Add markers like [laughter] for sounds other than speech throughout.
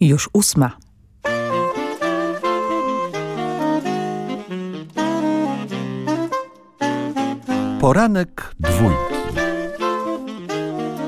Już ósma. Poranek dwójki.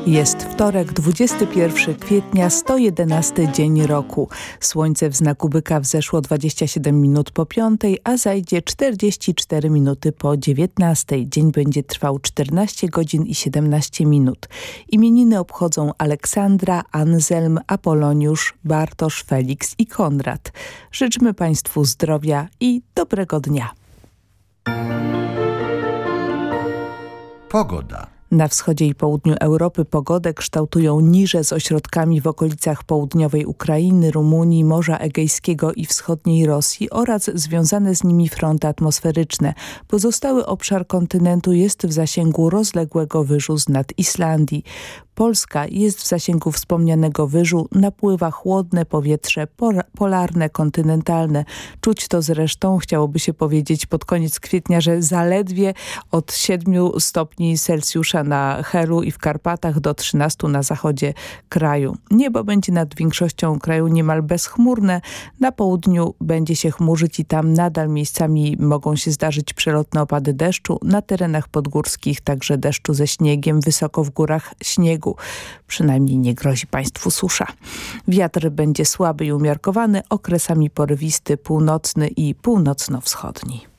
Jest wtorek, 21 kwietnia, 111 dzień roku. Słońce w znaku byka wzeszło 27 minut po piątej, a zajdzie 44 minuty po 19. Dzień będzie trwał 14 godzin i 17 minut. Imieniny obchodzą Aleksandra, Anselm, Apoloniusz, Bartosz, Felix i Konrad. Życzmy Państwu zdrowia i dobrego dnia. Pogoda. Na wschodzie i południu Europy pogodę kształtują niże z ośrodkami w okolicach południowej Ukrainy, Rumunii, Morza Egejskiego i wschodniej Rosji oraz związane z nimi fronty atmosferyczne. Pozostały obszar kontynentu jest w zasięgu rozległego wyżu z nad Islandii. Polska jest w zasięgu wspomnianego wyżu, napływa chłodne powietrze polarne, kontynentalne. Czuć to zresztą, chciałoby się powiedzieć pod koniec kwietnia, że zaledwie od 7 stopni Celsjusza na Helu i w Karpatach do 13 na zachodzie kraju. Niebo będzie nad większością kraju niemal bezchmurne. Na południu będzie się chmurzyć i tam nadal miejscami mogą się zdarzyć przelotne opady deszczu. Na terenach podgórskich także deszczu ze śniegiem, wysoko w górach śniegu Przynajmniej nie grozi Państwu susza. Wiatr będzie słaby i umiarkowany, okresami porywisty, północny i północno-wschodni.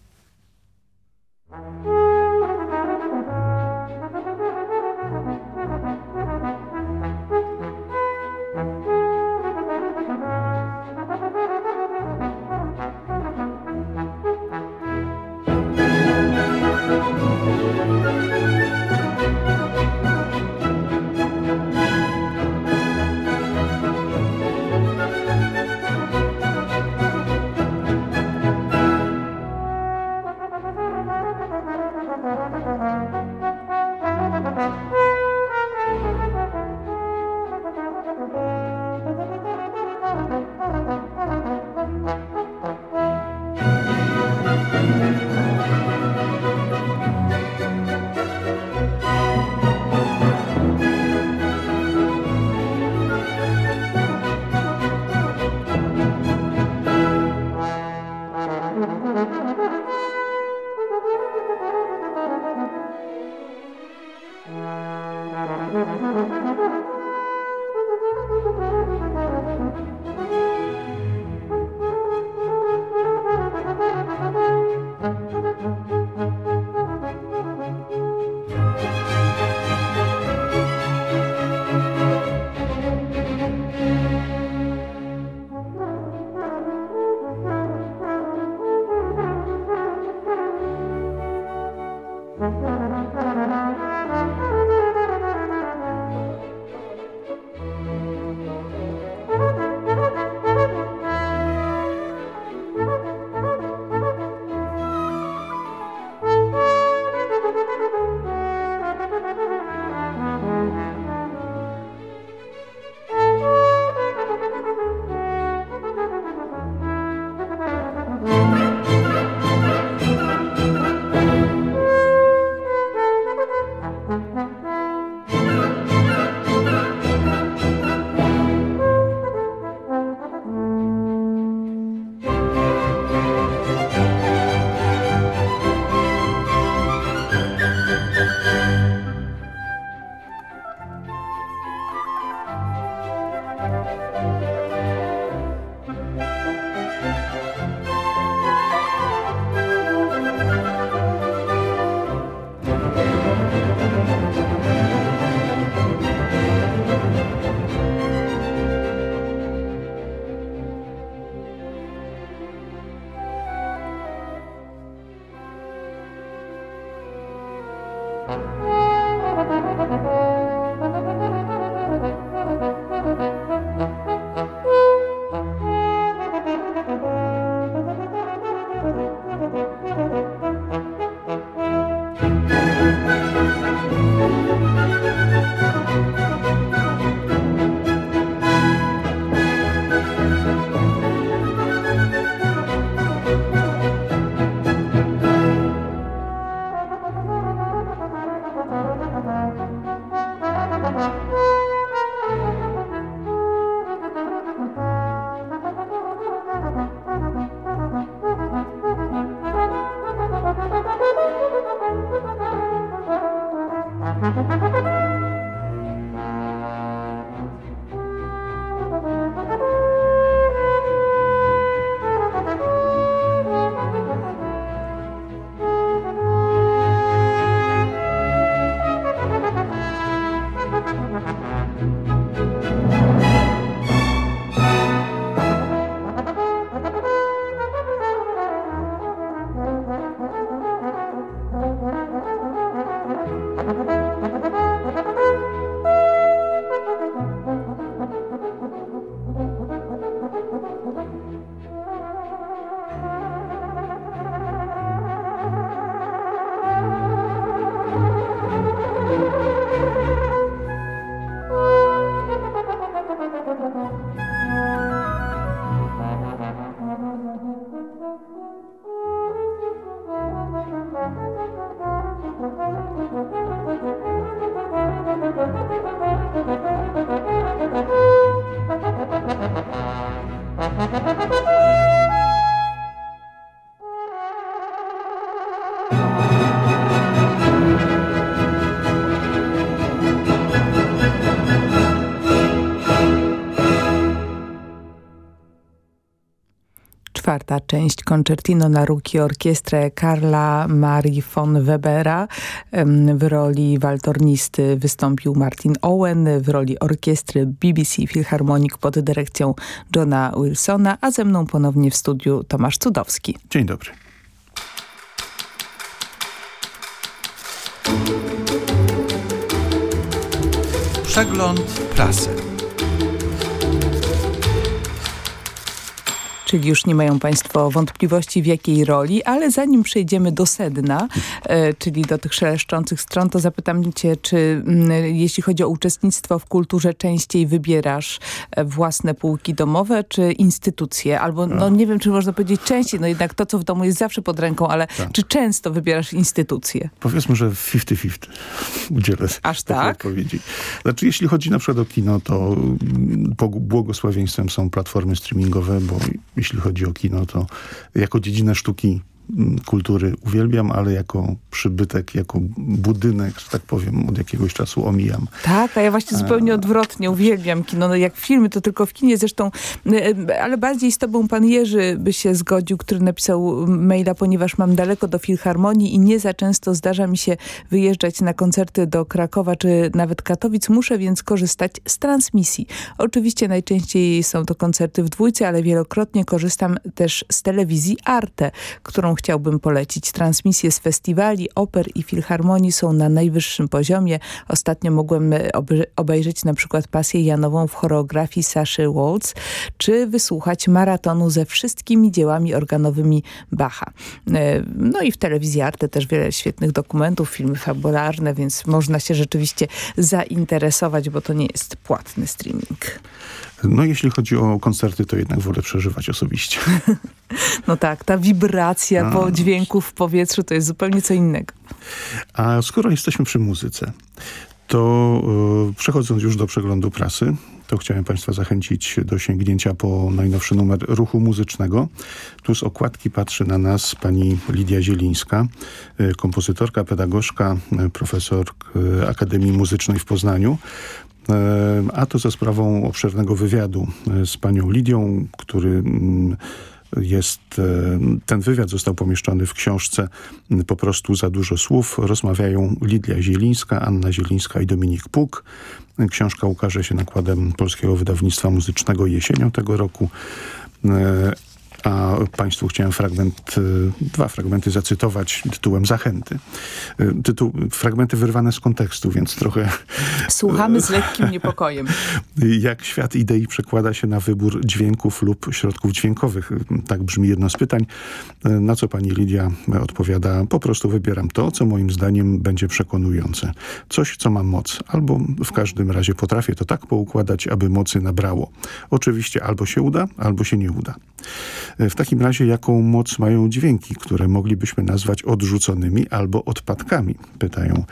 Część Concertino na Ruki Orkiestrę Karla Marii von Webera. W roli waltornisty wystąpił Martin Owen, w roli orkiestry BBC Philharmonic pod dyrekcją Johna Wilsona, a ze mną ponownie w studiu Tomasz Cudowski. Dzień dobry. Przegląd prasy. Czyli już nie mają Państwo wątpliwości w jakiej roli, ale zanim przejdziemy do sedna, e, czyli do tych szeleszczących stron, to zapytam Cię, czy mm, jeśli chodzi o uczestnictwo w kulturze, częściej wybierasz e, własne półki domowe, czy instytucje? Albo, no nie wiem, czy można powiedzieć częściej, no jednak to, co w domu jest zawsze pod ręką, ale tak. czy często wybierasz instytucje? Powiedzmy, że 50-50 udzielę Aż tak? odpowiedzi. Znaczy, jeśli chodzi na przykład o kino, to mm, błogosławieństwem są platformy streamingowe, bo jeśli chodzi o kino, to jako dziedzinę sztuki kultury uwielbiam, ale jako przybytek, jako budynek, że tak powiem, od jakiegoś czasu omijam. Tak, a ja właśnie zupełnie odwrotnie uwielbiam kino. No jak filmy, to tylko w kinie zresztą, e, ale bardziej z tobą pan Jerzy by się zgodził, który napisał maila, ponieważ mam daleko do Filharmonii i nie za często zdarza mi się wyjeżdżać na koncerty do Krakowa czy nawet Katowic. Muszę więc korzystać z transmisji. Oczywiście najczęściej są to koncerty w dwójce, ale wielokrotnie korzystam też z telewizji Arte, którą chciałbym polecić. Transmisje z festiwali, oper i filharmonii są na najwyższym poziomie. Ostatnio mogłem e, obejrzeć na przykład pasję Janową w choreografii Saszy Waltz, czy wysłuchać maratonu ze wszystkimi dziełami organowymi Bacha. E, no i w telewizji Arte też wiele świetnych dokumentów, filmy fabularne, więc można się rzeczywiście zainteresować, bo to nie jest płatny streaming. No jeśli chodzi o koncerty, to jednak wolę przeżywać osobiście. [laughs] No tak, ta wibracja A. po dźwięku w powietrzu to jest zupełnie co innego. A skoro jesteśmy przy muzyce, to yy, przechodząc już do przeglądu prasy, to chciałem Państwa zachęcić do sięgnięcia po najnowszy numer ruchu muzycznego. Tu z okładki patrzy na nas pani Lidia Zielińska, e, kompozytorka, pedagogzka, e, profesor Akademii Muzycznej w Poznaniu. E, a to za sprawą obszernego wywiadu e, z panią Lidią, który mm, jest, e, ten wywiad został pomieszczony w książce Po prostu za dużo słów. Rozmawiają Lidia Zielińska, Anna Zielińska i Dominik Puk. Książka ukaże się nakładem Polskiego Wydawnictwa Muzycznego jesienią tego roku. A Państwu chciałem fragment, y, dwa fragmenty zacytować tytułem Zachęty. Y, tytuł, fragmenty wyrwane z kontekstu, więc trochę... Słuchamy z lekkim niepokojem. [laughs] Jak świat idei przekłada się na wybór dźwięków lub środków dźwiękowych? Tak brzmi jedno z pytań. Y, na co pani Lidia odpowiada, po prostu wybieram to, co moim zdaniem będzie przekonujące. Coś, co ma moc, albo w każdym razie potrafię to tak poukładać, aby mocy nabrało. Oczywiście albo się uda, albo się nie uda. W takim razie jaką moc mają dźwięki, które moglibyśmy nazwać odrzuconymi albo odpadkami? Pytają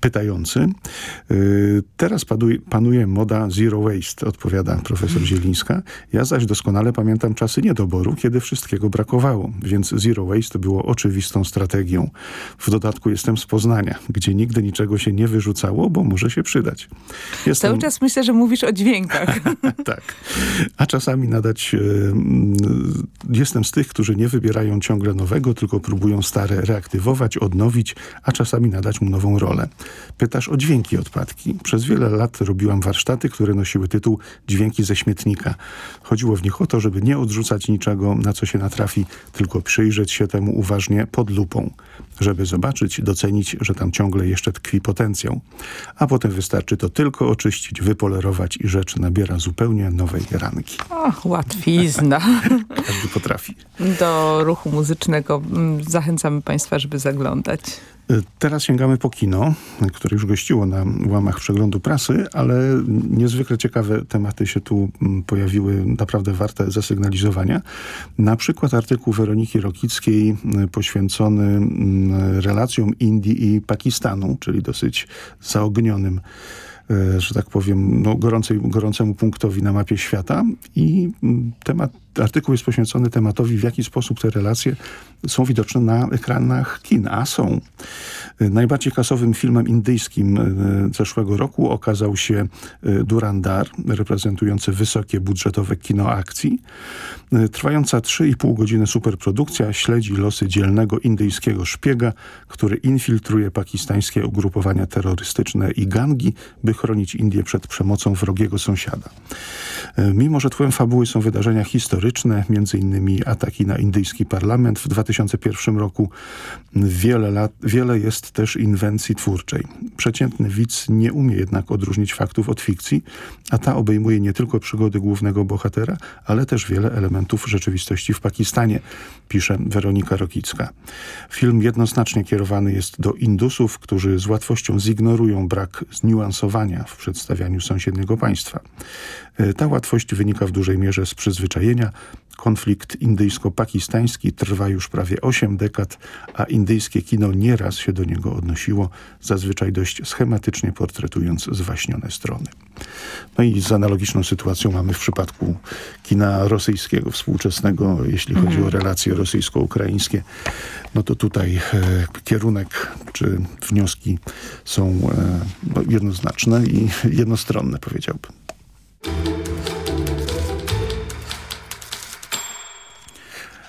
pytający. E, teraz panuje moda zero waste, odpowiada profesor Zielińska. Ja zaś doskonale pamiętam czasy niedoboru, kiedy wszystkiego brakowało, więc zero waste było oczywistą strategią. W dodatku jestem z Poznania, gdzie nigdy niczego się nie wyrzucało, bo może się przydać. Jestem... Cały czas myślę, że mówisz o dźwiękach. [laughs] tak. A czasami nadać... E, jestem z tych, którzy nie wybierają ciągle nowego, tylko próbują stare reaktywować, odnowić, a czasami nadać mu nową rolę. Pytasz o dźwięki odpadki. Przez wiele lat robiłam warsztaty, które nosiły tytuł Dźwięki ze śmietnika. Chodziło w nich o to, żeby nie odrzucać niczego, na co się natrafi, tylko przyjrzeć się temu uważnie pod lupą, żeby zobaczyć, docenić, że tam ciągle jeszcze tkwi potencjał. A potem wystarczy to tylko oczyścić, wypolerować i rzecz nabiera zupełnie nowej ranki. Och, łatwizna. [laughs] Każdy potrafi. Do ruchu muzycznego mm, zachęcamy Państwa, żeby zaglądać. Teraz sięgamy po kino, które już gościło na łamach przeglądu prasy, ale niezwykle ciekawe tematy się tu mm, pojawiły, naprawdę warte zasygnalizowania. Na przykład artykuł Weroniki Rokickiej mm, poświęcony mm, relacjom Indii i Pakistanu, czyli dosyć zaognionym e, że tak powiem, no, gorącej, gorącemu punktowi na mapie świata i temat artykuł jest poświęcony tematowi, w jaki sposób te relacje są widoczne na ekranach kin, a są. Najbardziej kasowym filmem indyjskim zeszłego roku okazał się Durandar, reprezentujący wysokie budżetowe kino akcji. Trwająca 3,5 godziny superprodukcja śledzi losy dzielnego indyjskiego szpiega, który infiltruje pakistańskie ugrupowania terrorystyczne i gangi, by chronić Indię przed przemocą wrogiego sąsiada. E, mimo, że tłem fabuły są wydarzenia historyczne, między innymi ataki na indyjski parlament w 2001 roku, wiele, lat, wiele jest też inwencji twórczej. Przeciętny widz nie umie jednak odróżnić faktów od fikcji, a ta obejmuje nie tylko przygody głównego bohatera, ale też wiele elementów rzeczywistości w Pakistanie, pisze Weronika Rokicka. Film jednoznacznie kierowany jest do Indusów, którzy z łatwością zignorują brak zniuansowania w przedstawianiu sąsiedniego państwa. E, ta łatwość wynika w dużej mierze z przyzwyczajenia. Konflikt indyjsko-pakistański trwa już prawie 8 dekad, a indyjskie kino nieraz się do niego odnosiło, zazwyczaj dość schematycznie portretując zwaśnione strony. No i z analogiczną sytuacją mamy w przypadku kina rosyjskiego współczesnego, jeśli chodzi mhm. o relacje rosyjsko-ukraińskie. No to tutaj e, kierunek czy wnioski są e, no, jednoznaczne i jednostronne powiedziałbym.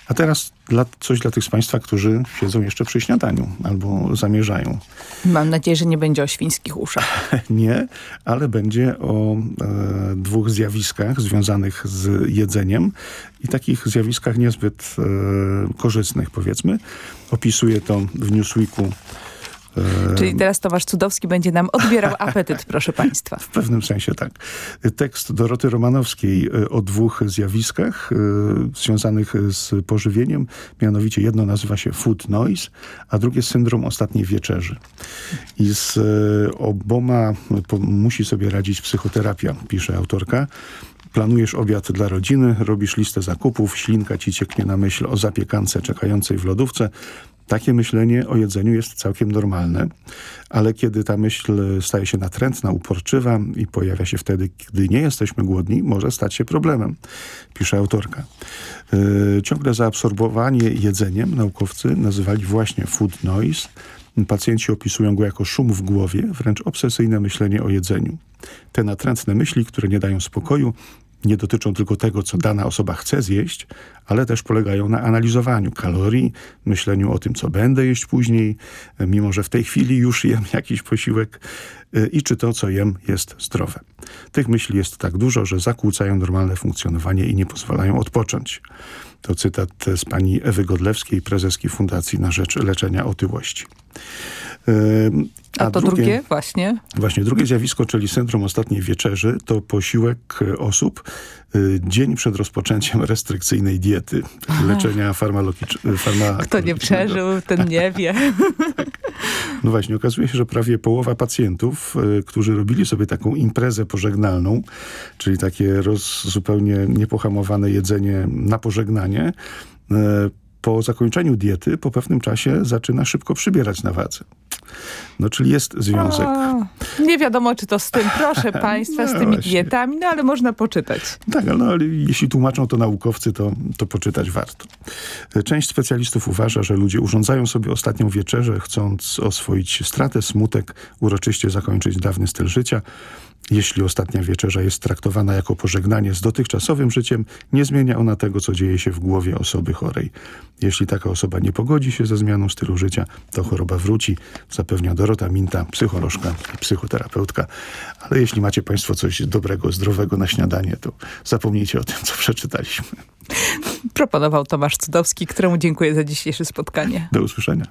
A teraz dla, coś dla tych z Państwa, którzy siedzą jeszcze przy śniadaniu albo zamierzają. Mam nadzieję, że nie będzie o świńskich uszach. [laughs] nie, ale będzie o e, dwóch zjawiskach związanych z jedzeniem i takich zjawiskach niezbyt e, korzystnych, powiedzmy. Opisuje to w Newsweeku Czyli teraz Tomasz Cudowski będzie nam odbierał [laughs] apetyt, proszę państwa. W pewnym sensie tak. Tekst Doroty Romanowskiej e, o dwóch zjawiskach e, związanych z pożywieniem. Mianowicie jedno nazywa się food noise, a drugie syndrom ostatniej wieczerzy. I z e, oboma musi sobie radzić psychoterapia, pisze autorka. Planujesz obiad dla rodziny, robisz listę zakupów, ślinka ci cieknie na myśl o zapiekance czekającej w lodówce, takie myślenie o jedzeniu jest całkiem normalne, ale kiedy ta myśl staje się natrętna, uporczywa i pojawia się wtedy, gdy nie jesteśmy głodni, może stać się problemem, pisze autorka. Yy, ciągle zaabsorbowanie jedzeniem naukowcy nazywali właśnie food noise. Pacjenci opisują go jako szum w głowie, wręcz obsesyjne myślenie o jedzeniu. Te natrętne myśli, które nie dają spokoju, nie dotyczą tylko tego, co dana osoba chce zjeść, ale też polegają na analizowaniu kalorii, myśleniu o tym, co będę jeść później, mimo że w tej chwili już jem [laughs] jakiś posiłek y, i czy to, co jem, jest zdrowe. Tych myśli jest tak dużo, że zakłócają normalne funkcjonowanie i nie pozwalają odpocząć. To cytat z pani Ewy Godlewskiej, prezeski Fundacji na Rzecz Leczenia Otyłości. A, A to drugie, drugie, właśnie? Właśnie, drugie zjawisko, czyli syndrom ostatniej wieczerzy, to posiłek osób y, dzień przed rozpoczęciem restrykcyjnej diety, leczenia farmakologicznego. Kto nie przeżył, ten nie [laughs] wie. tak. No właśnie, okazuje się, że prawie połowa pacjentów, y, którzy robili sobie taką imprezę pożegnalną, czyli takie roz, zupełnie niepohamowane jedzenie na pożegnanie, y, po zakończeniu diety po pewnym czasie zaczyna szybko przybierać na wadze. No, czyli jest związek. Nie wiadomo, czy to z tym, proszę [laughs] państwa, no z tymi właśnie. dietami, no ale można poczytać. Tak, no, ale jeśli tłumaczą to naukowcy, to, to poczytać warto. Część specjalistów uważa, że ludzie urządzają sobie ostatnią wieczerzę, chcąc oswoić stratę, smutek, uroczyście zakończyć dawny styl życia. Jeśli ostatnia wieczerza jest traktowana jako pożegnanie z dotychczasowym życiem, nie zmienia ona tego, co dzieje się w głowie osoby chorej. Jeśli taka osoba nie pogodzi się ze zmianą stylu życia, to choroba wróci, zapewnia Dorota Minta, psycholożka i psychoterapeutka. Ale jeśli macie Państwo coś dobrego, zdrowego na śniadanie, to zapomnijcie o tym, co przeczytaliśmy. Proponował Tomasz Cudowski, któremu dziękuję za dzisiejsze spotkanie. Do usłyszenia.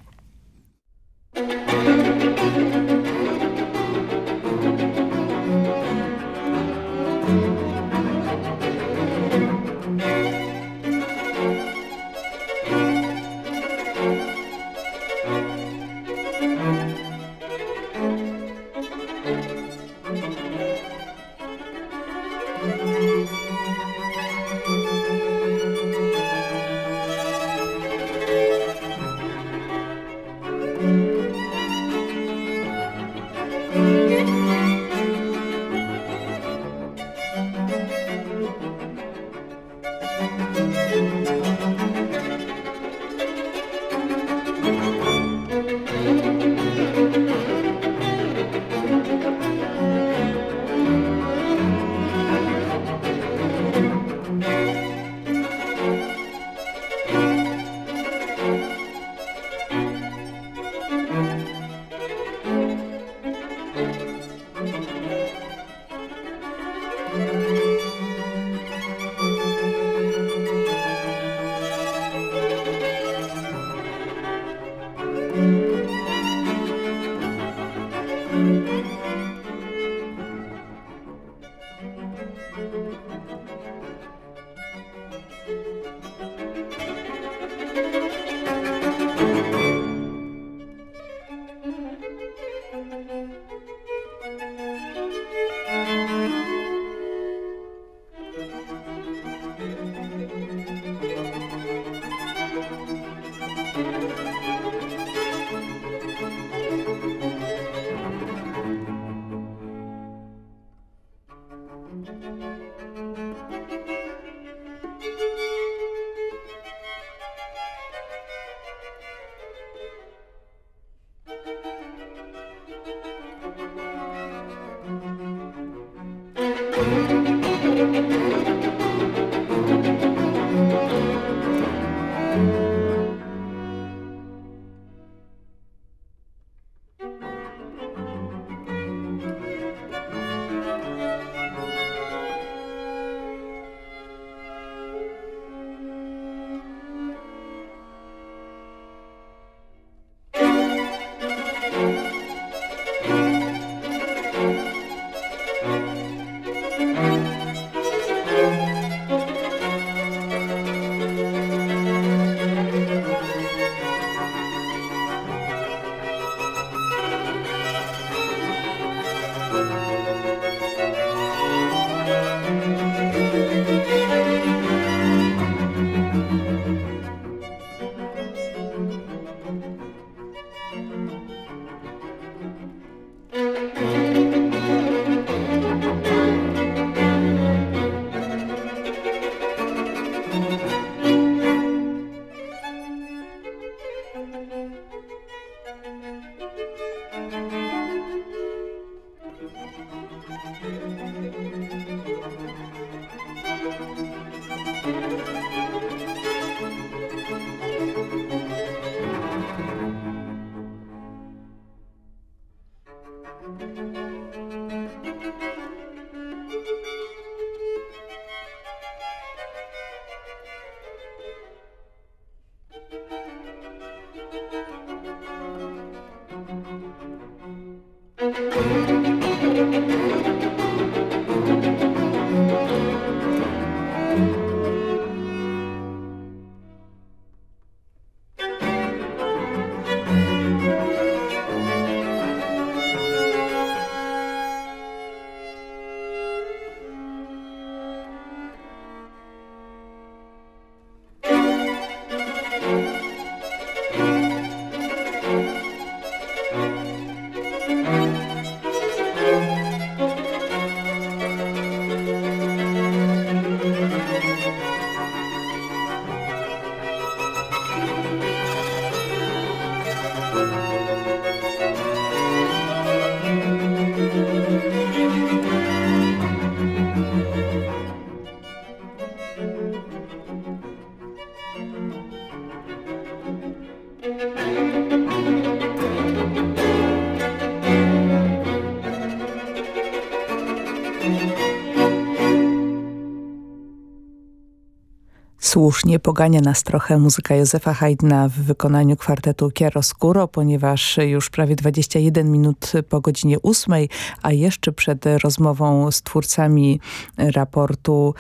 Słusznie pogania nas trochę muzyka Józefa Haydna w wykonaniu kwartetu Chiaroscuro, ponieważ już prawie 21 minut po godzinie 8, a jeszcze przed rozmową z twórcami raportu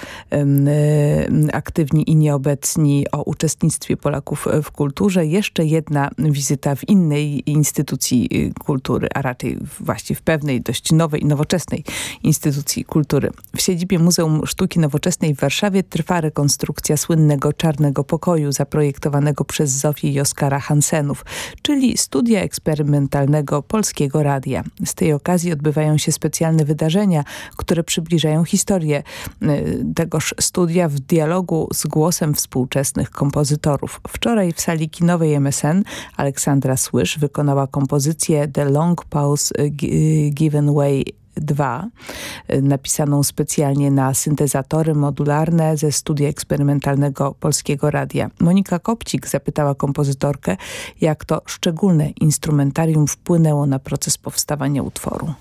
Aktywni i Nieobecni o uczestnictwie Polaków w kulturze, jeszcze jedna wizyta w innej instytucji kultury, a raczej właśnie w pewnej dość nowej i nowoczesnej instytucji kultury. W siedzibie Muzeum Sztuki Nowoczesnej w Warszawie trwa rekonstrukcja słynnej słynnego Czarnego Pokoju zaprojektowanego przez Zofię i Oskara Hansenów, czyli studia eksperymentalnego Polskiego Radia. Z tej okazji odbywają się specjalne wydarzenia, które przybliżają historię y, tegoż studia w dialogu z głosem współczesnych kompozytorów. Wczoraj w sali kinowej MSN Aleksandra Słysz wykonała kompozycję The Long Pause Given Way 2, y, napisaną specjalnie na syntezatory modularne ze studia eksperymentalnego Polskiego Radia. Monika Kopcik zapytała kompozytorkę, jak to szczególne instrumentarium wpłynęło na proces powstawania utworu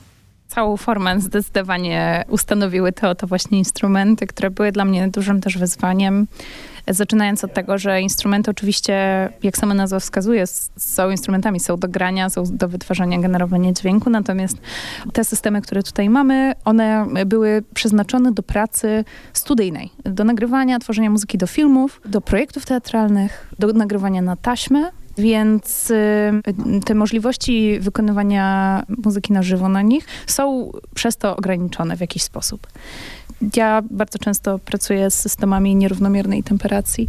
całą formę zdecydowanie ustanowiły te oto właśnie instrumenty, które były dla mnie dużym też wyzwaniem. Zaczynając od tego, że instrumenty oczywiście, jak sama nazwa wskazuje, są instrumentami, są do grania, są do wytwarzania, generowania dźwięku, natomiast te systemy, które tutaj mamy, one były przeznaczone do pracy studyjnej, do nagrywania, tworzenia muzyki do filmów, do projektów teatralnych, do nagrywania na taśmę, więc y, te możliwości wykonywania muzyki na żywo na nich są przez to ograniczone w jakiś sposób. Ja bardzo często pracuję z systemami nierównomiernej temperacji,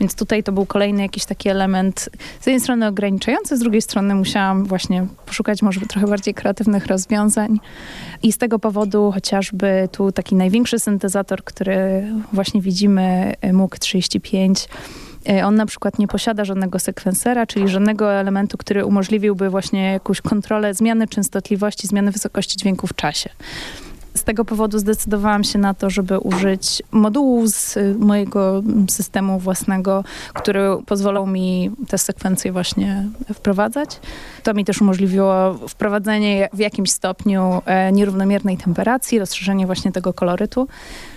więc tutaj to był kolejny jakiś taki element z jednej strony ograniczający, z drugiej strony musiałam właśnie poszukać może trochę bardziej kreatywnych rozwiązań. I z tego powodu chociażby tu taki największy syntezator, który właśnie widzimy, MUG 35, E, on na przykład nie posiada żadnego sekwensera, czyli żadnego elementu, który umożliwiłby właśnie jakąś kontrolę zmiany częstotliwości, zmiany wysokości dźwięku w czasie. Z tego powodu zdecydowałam się na to, żeby użyć modułu z y, mojego systemu własnego, który pozwalał mi te sekwencje właśnie wprowadzać. To mi też umożliwiło wprowadzenie w jakimś stopniu e, nierównomiernej temperacji, rozszerzenie właśnie tego kolorytu.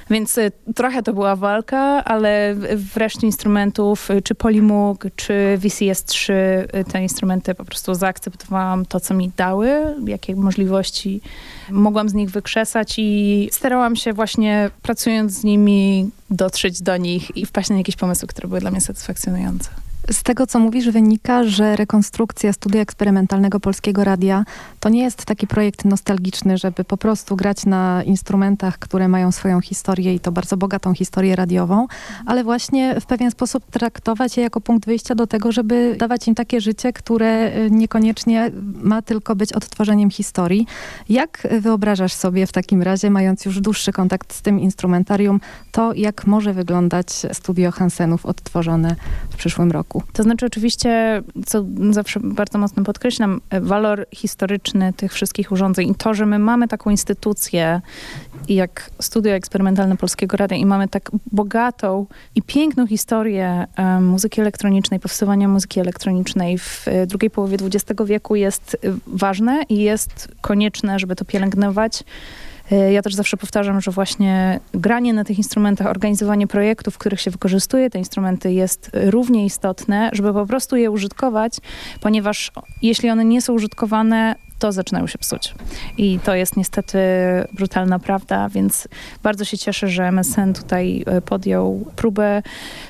Więc y, trochę to była walka, ale w reszcie instrumentów, y, czy Polymoog, czy VCS3, y, te instrumenty po prostu zaakceptowałam to, co mi dały, jakie możliwości mogłam z nich wykrzesać i starałam się właśnie pracując z nimi dotrzeć do nich i wpaść na jakieś pomysły, które były dla mnie satysfakcjonujące. Z tego, co mówisz, wynika, że rekonstrukcja studia eksperymentalnego Polskiego Radia to nie jest taki projekt nostalgiczny, żeby po prostu grać na instrumentach, które mają swoją historię i to bardzo bogatą historię radiową, ale właśnie w pewien sposób traktować je jako punkt wyjścia do tego, żeby dawać im takie życie, które y, niekoniecznie ma tylko być odtworzeniem historii. Jak wyobrażasz sobie w takim razie, mając już dłuższy kontakt z tym instrumentarium, to jak może wyglądać studio Hansenów odtworzone w przyszłym roku? To znaczy oczywiście, co zawsze bardzo mocno podkreślam, walor historyczny tych wszystkich urządzeń i to, że my mamy taką instytucję jak Studio Eksperymentalne Polskiego Radia i mamy tak bogatą i piękną historię muzyki elektronicznej, powstawania muzyki elektronicznej w e, drugiej połowie XX wieku jest e, ważne i jest konieczne, żeby to pielęgnować ja też zawsze powtarzam, że właśnie granie na tych instrumentach, organizowanie projektów, w których się wykorzystuje te instrumenty jest równie istotne, żeby po prostu je użytkować, ponieważ jeśli one nie są użytkowane, to zaczynają się psuć. I to jest niestety brutalna prawda, więc bardzo się cieszę, że MSN tutaj e, podjął próbę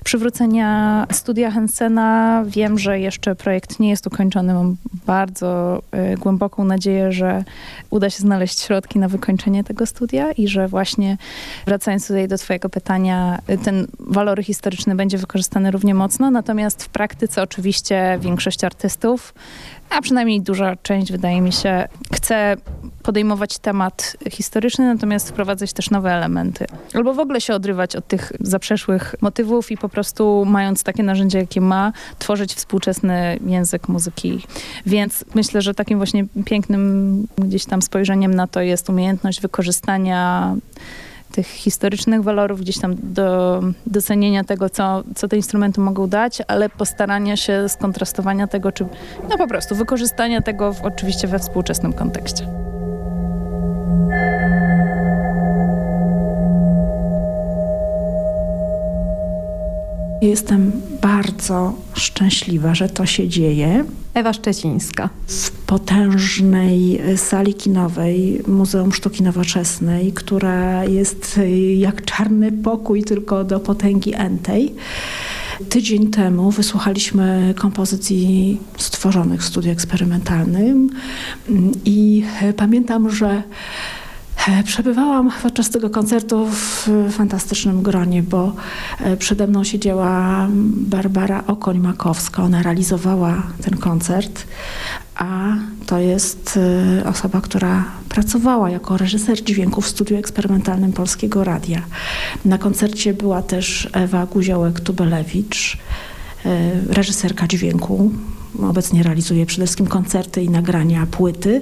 przywrócenia studia Hensena. Wiem, że jeszcze projekt nie jest ukończony. Mam bardzo e, głęboką nadzieję, że uda się znaleźć środki na wykończenie tego studia i że właśnie wracając tutaj do twojego pytania, e, ten walor historyczny będzie wykorzystany równie mocno, natomiast w praktyce oczywiście większość artystów a przynajmniej duża część, wydaje mi się, chce podejmować temat historyczny, natomiast wprowadzać też nowe elementy. Albo w ogóle się odrywać od tych zaprzeszłych motywów i po prostu mając takie narzędzie, jakie ma, tworzyć współczesny język muzyki. Więc myślę, że takim właśnie pięknym gdzieś tam spojrzeniem na to jest umiejętność wykorzystania tych historycznych walorów, gdzieś tam do docenienia tego, co, co te instrumenty mogą dać, ale postarania się skontrastowania tego, czy no po prostu wykorzystania tego w, oczywiście we współczesnym kontekście. Jestem bardzo szczęśliwa, że to się dzieje. Ewa Szczecińska. W potężnej sali kinowej Muzeum Sztuki Nowoczesnej, która jest jak czarny pokój, tylko do potęgi entej. Tydzień temu wysłuchaliśmy kompozycji stworzonych w studiu eksperymentalnym i pamiętam, że E, przebywałam podczas tego koncertu w fantastycznym gronie, bo e, przede mną siedziała Barbara Okoń-Makowska. Ona realizowała ten koncert, a to jest e, osoba, która pracowała jako reżyser dźwięku w studiu eksperymentalnym Polskiego Radia. Na koncercie była też Ewa Guziołek-Tubelewicz, reżyserka dźwięku. Obecnie realizuje przede wszystkim koncerty i nagrania płyty,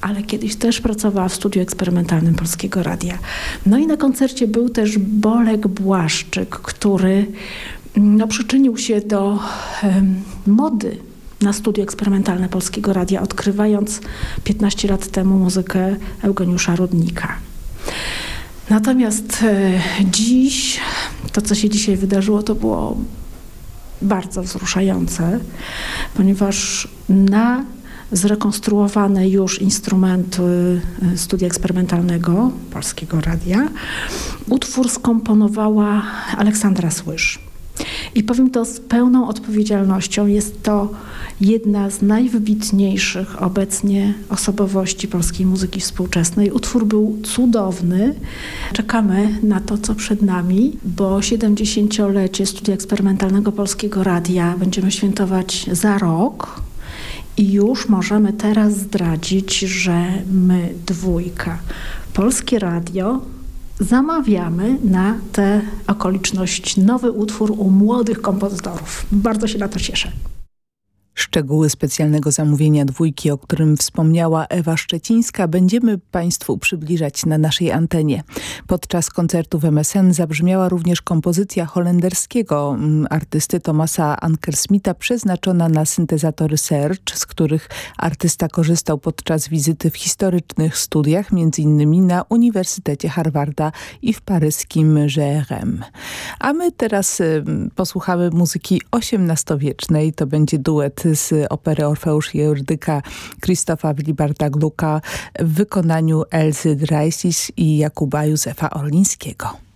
ale kiedyś też pracowała w studiu eksperymentalnym Polskiego Radia. No i na koncercie był też Bolek Błaszczyk, który mm, no, przyczynił się do um, mody na studio eksperymentalne Polskiego Radia, odkrywając 15 lat temu muzykę Eugeniusza Rudnika. Natomiast e, dziś, to co się dzisiaj wydarzyło, to było bardzo wzruszające, ponieważ na zrekonstruowane już instrumenty y, studia eksperymentalnego Polskiego Radia. Utwór skomponowała Aleksandra Słysz. I powiem to z pełną odpowiedzialnością. Jest to jedna z najwybitniejszych obecnie osobowości polskiej muzyki współczesnej. Utwór był cudowny. Czekamy na to, co przed nami, bo 70-lecie studia eksperymentalnego Polskiego Radia będziemy świętować za rok. I już możemy teraz zdradzić, że my dwójka, Polskie Radio, zamawiamy na tę okoliczność nowy utwór u młodych kompozytorów. Bardzo się na to cieszę. Szczegóły specjalnego zamówienia dwójki, o którym wspomniała Ewa Szczecińska, będziemy Państwu przybliżać na naszej antenie. Podczas koncertu w MSN zabrzmiała również kompozycja holenderskiego mm, artysty Tomasa Ankersmitha przeznaczona na syntezatory Serge, z których artysta korzystał podczas wizyty w historycznych studiach, m.in. na Uniwersytecie Harvarda i w paryskim GRM. A my teraz y, posłuchamy muzyki XVIII-wiecznej. To będzie duet z opery Orfeusz i Eurydyka Krzysztofa Wilibarda Gluka w wykonaniu Elzy Draisis i Jakuba Józefa Orlińskiego.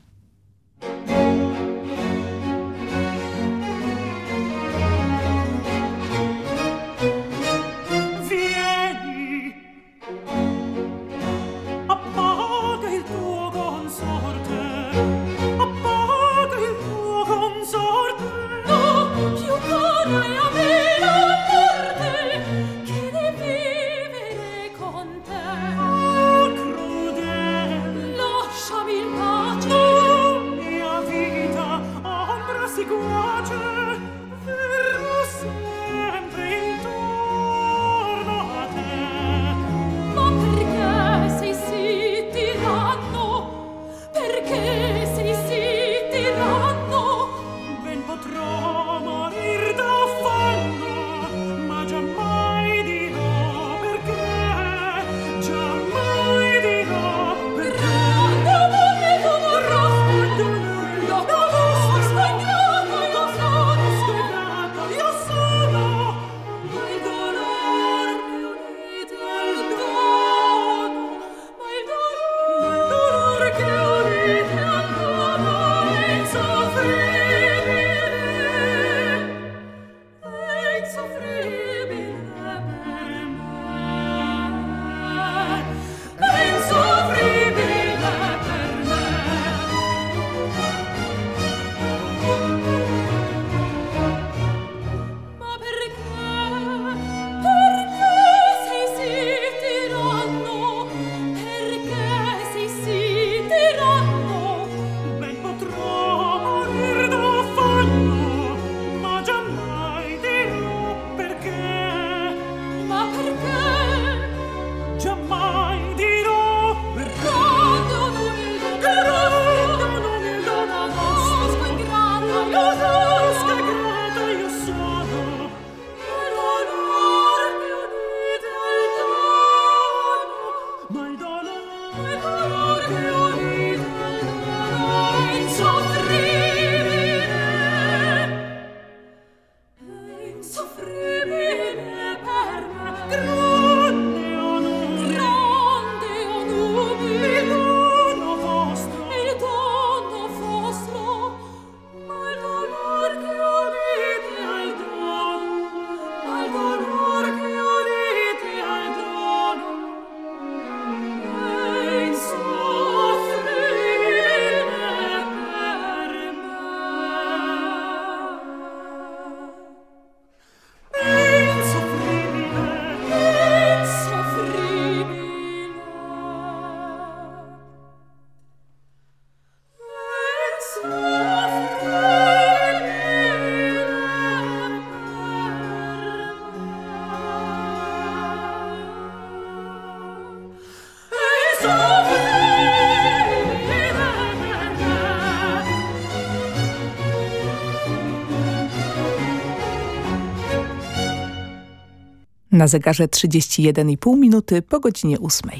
Na zegarze 31,5 minuty po godzinie 8.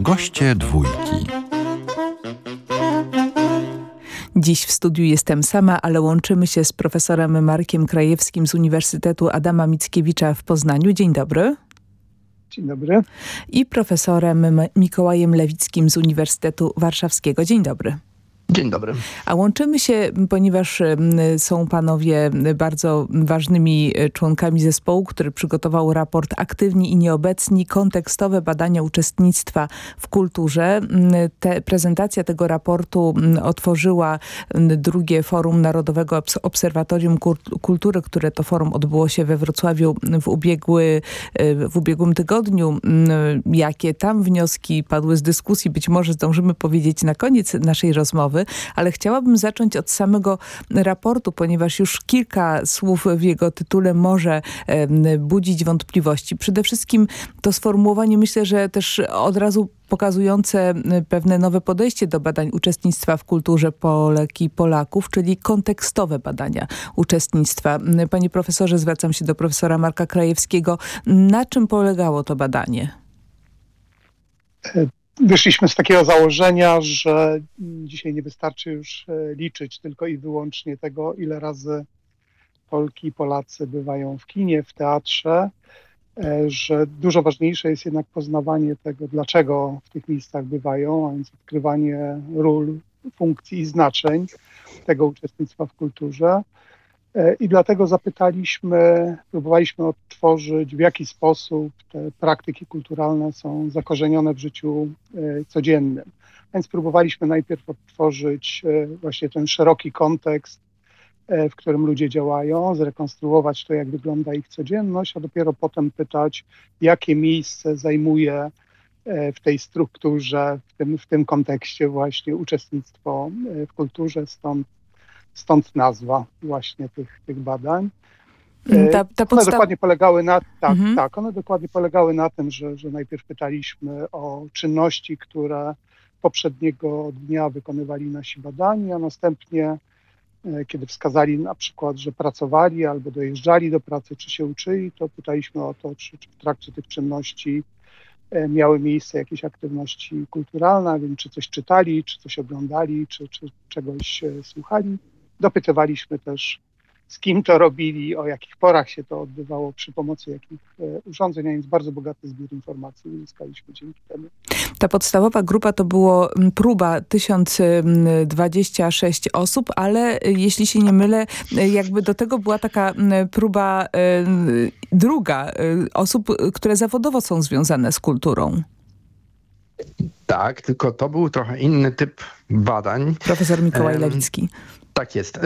Goście dwójki. Dziś w studiu jestem sama, ale łączymy się z profesorem Markiem Krajewskim z Uniwersytetu Adama Mickiewicza w Poznaniu. Dzień dobry. Dzień dobry. I profesorem Mikołajem Lewickim z Uniwersytetu Warszawskiego. Dzień dobry. Dzień dobry. A łączymy się, ponieważ są panowie bardzo ważnymi e, członkami zespołu, który przygotował raport Aktywni i Nieobecni, kontekstowe badania uczestnictwa w kulturze. Te, prezentacja tego raportu otworzyła drugie Forum Narodowego Obserwatorium Kultury, które to forum odbyło się we Wrocławiu w, ubiegły, e, w ubiegłym tygodniu. Jakie tam wnioski padły z dyskusji, być może zdążymy powiedzieć na koniec naszej rozmowy ale chciałabym zacząć od samego raportu, ponieważ już kilka słów w jego tytule może budzić wątpliwości. Przede wszystkim to sformułowanie myślę, że też od razu pokazujące pewne nowe podejście do badań uczestnictwa w kulturze Polek i Polaków, czyli kontekstowe badania uczestnictwa. Panie profesorze, zwracam się do profesora Marka Krajewskiego. Na czym polegało to badanie? Wyszliśmy z takiego założenia, że dzisiaj nie wystarczy już e, liczyć tylko i wyłącznie tego, ile razy Polki i Polacy bywają w kinie, w teatrze, e, że dużo ważniejsze jest jednak poznawanie tego, dlaczego w tych miejscach bywają, a więc odkrywanie ról, funkcji i znaczeń tego uczestnictwa w kulturze. E, I dlatego zapytaliśmy, próbowaliśmy odtworzyć, w jaki sposób te praktyki kulturalne są zakorzenione w życiu e, codziennym. Więc próbowaliśmy najpierw odtworzyć e, właśnie ten szeroki kontekst, w którym ludzie działają, zrekonstruować to, jak wygląda ich codzienność, a dopiero potem pytać, jakie miejsce zajmuje w tej strukturze, w tym, w tym kontekście właśnie uczestnictwo w kulturze, stąd Stąd nazwa właśnie tych, tych badań. Mm, ta, ta one dokładnie polegały na, tak, mhm. tak, one dokładnie polegały na tym, że, że najpierw pytaliśmy o czynności, które poprzedniego dnia wykonywali nasi badani, a następnie, e, kiedy wskazali na przykład, że pracowali albo dojeżdżali do pracy, czy się uczyli, to pytaliśmy o to, czy, czy w trakcie tych czynności e, miały miejsce jakieś aktywności kulturalne, więc czy coś czytali, czy coś oglądali, czy, czy czegoś e, słuchali. Dopytywaliśmy też, z kim to robili, o jakich porach się to odbywało, przy pomocy jakich e, urządzeń, a więc bardzo bogaty zbiór informacji uzyskaliśmy dzięki temu. Ta podstawowa grupa to było próba 1026 osób, ale e, jeśli się nie mylę, e, jakby do tego była taka próba druga osób, które zawodowo są związane z kulturą. Tak, tylko to był trochę inny typ badań. Profesor Mikołaj Lewicki. Tak jest.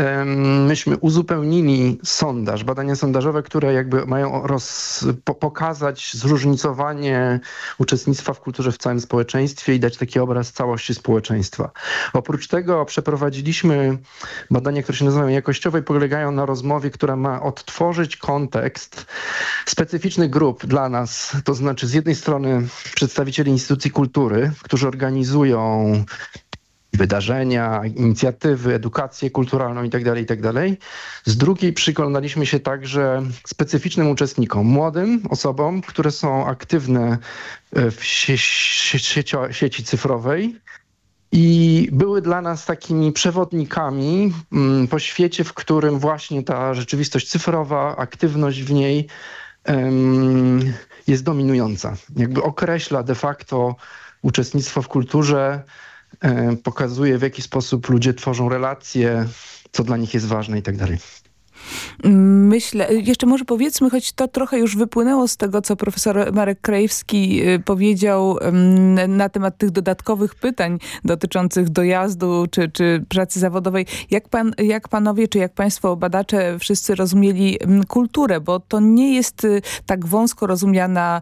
Myśmy uzupełnili sondaż, badania sondażowe, które jakby mają roz, po, pokazać zróżnicowanie uczestnictwa w kulturze w całym społeczeństwie i dać taki obraz całości społeczeństwa. Oprócz tego przeprowadziliśmy badania, które się nazywają jakościowe i polegają na rozmowie, która ma odtworzyć kontekst specyficznych grup dla nas, to znaczy z jednej strony przedstawicieli instytucji kultury, którzy organizują wydarzenia, inicjatywy, edukację kulturalną itd., tak itd. Tak Z drugiej przyglądaliśmy się także specyficznym uczestnikom, młodym osobom, które są aktywne e, w sieci cyfrowej, i były dla nas takimi przewodnikami mm, po świecie, w którym właśnie ta rzeczywistość cyfrowa, aktywność w niej jest dominująca. Jakby określa de facto uczestnictwo w kulturze pokazuje w jaki sposób ludzie tworzą relacje, co dla nich jest ważne i tak dalej. Myślę, jeszcze może powiedzmy, choć to trochę już wypłynęło z tego, co profesor Marek Krajewski y, powiedział na temat tych dodatkowych pytań dotyczących dojazdu czy, czy pracy zawodowej. Jak, pan, jak panowie, czy jak państwo badacze wszyscy rozumieli kulturę, bo to nie jest y, tak wąsko rozumiana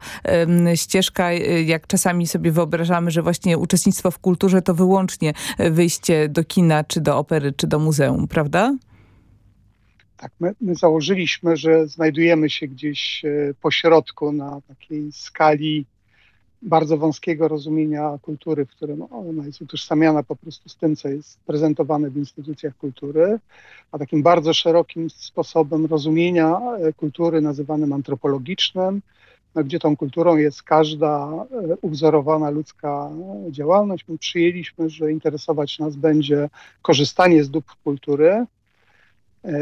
ścieżka, y, jak czasami sobie wyobrażamy, że właśnie uczestnictwo w kulturze to wyłącznie wyjście do kina, czy do opery, czy do muzeum, prawda? Tak, my, my, założyliśmy, że znajdujemy się gdzieś e, po środku na takiej skali bardzo wąskiego rozumienia kultury, w którym ona jest utożsamiana po prostu z tym, co jest prezentowane w instytucjach kultury, a takim bardzo szerokim sposobem rozumienia e, kultury nazywanym antropologicznym, no, gdzie tą kulturą jest każda e, uwzorowana ludzka działalność. My przyjęliśmy, że interesować nas będzie korzystanie z dóbr kultury,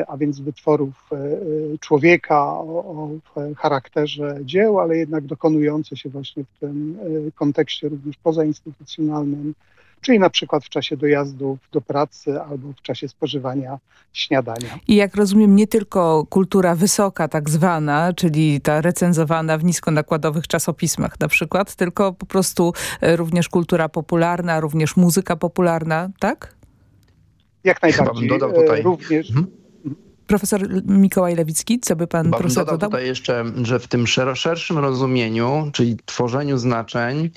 a więc wytworów e, e, człowieka o, o charakterze dzieł, ale jednak dokonujące się właśnie w tym kontekście również pozainstytucjonalnym, czyli na przykład w czasie dojazdów do pracy albo w czasie spożywania śniadania. I jak rozumiem, nie tylko kultura wysoka tak zwana, czyli ta recenzowana w niskonakładowych czasopismach na przykład, tylko po prostu e, również kultura popularna, również muzyka popularna, tak? Jak najbardziej. dodał tutaj. Również, Mhm. Profesor Mikołaj Lewicki, co by pan bym profesor dodał tutaj jeszcze, że w tym szer szerszym rozumieniu, czyli tworzeniu znaczeń,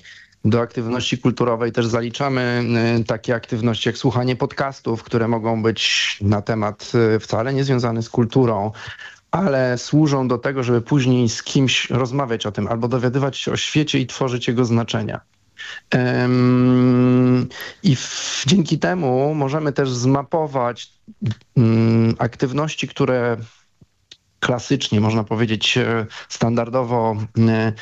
do aktywności kulturowej też zaliczamy y, takie aktywności jak słuchanie podcastów, które mogą być na temat y, wcale nie związany z kulturą, ale służą do tego, żeby później z kimś rozmawiać o tym albo dowiadywać się o świecie i tworzyć jego znaczenia. I w, dzięki temu możemy też zmapować ym, aktywności, które klasycznie, można powiedzieć, e, standardowo e,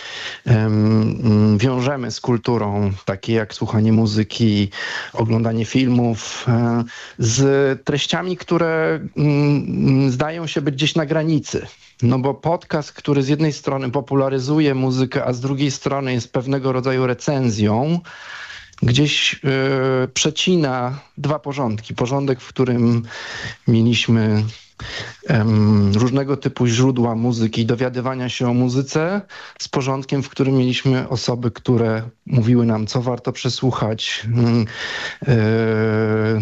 em, wiążemy z kulturą, takie jak słuchanie muzyki, oglądanie filmów, e, z treściami, które mm, zdają się być gdzieś na granicy. No bo podcast, który z jednej strony popularyzuje muzykę, a z drugiej strony jest pewnego rodzaju recenzją, gdzieś e, przecina dwa porządki. Porządek, w którym mieliśmy różnego typu źródła muzyki i dowiadywania się o muzyce z porządkiem, w którym mieliśmy osoby, które mówiły nam, co warto przesłuchać, mm, e,